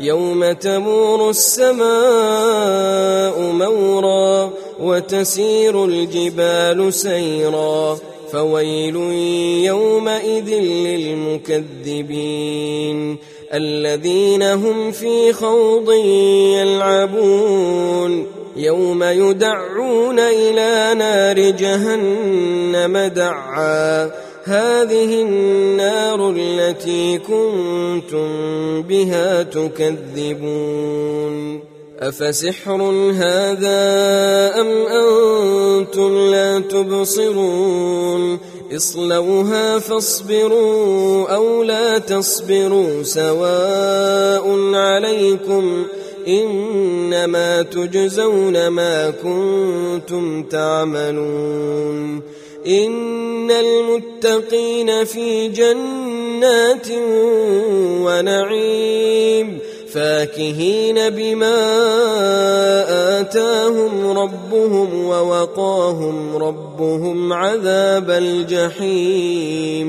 يوم تمور السماء مورا وتسير الجبال سيرا فويل يومئذ للمكذبين الذين هم في خوض يلعبون يوم يدعون إلى نار جهنم دعا هذه النار التي كنتم بها تكذبون. أفسحر هذا أم أنتم لا تبصرون؟ اصلوها فاصبروا أو لا تصبروا سواء عليكم إنما تجزون ما كنتم تعملون. إن المتقين في جنات ونعيم فاكهين بما آتاهم ربهم ووقاهم ربهم عذاب الجحيم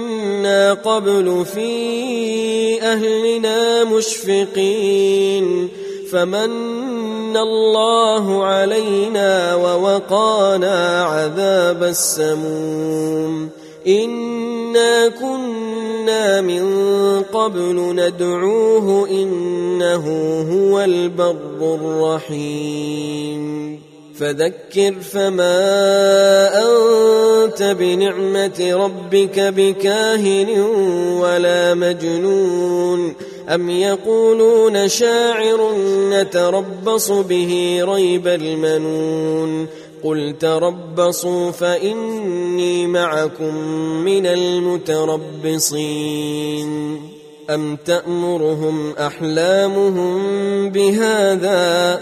قبل في أهلنا مشفقين. فمن الله علينا ووقانا عذاب السموم. إنا كنا من قبل ندعوه إنه هو البر الرحيم. فذكر فما أنت بنعمة ربك بكاهن ولا مجنون أم يقولون شاعر نتربص به ريب المنون قل تربصوا فإني معكم من المتربصين أم تأمرهم أحلامهم بهذا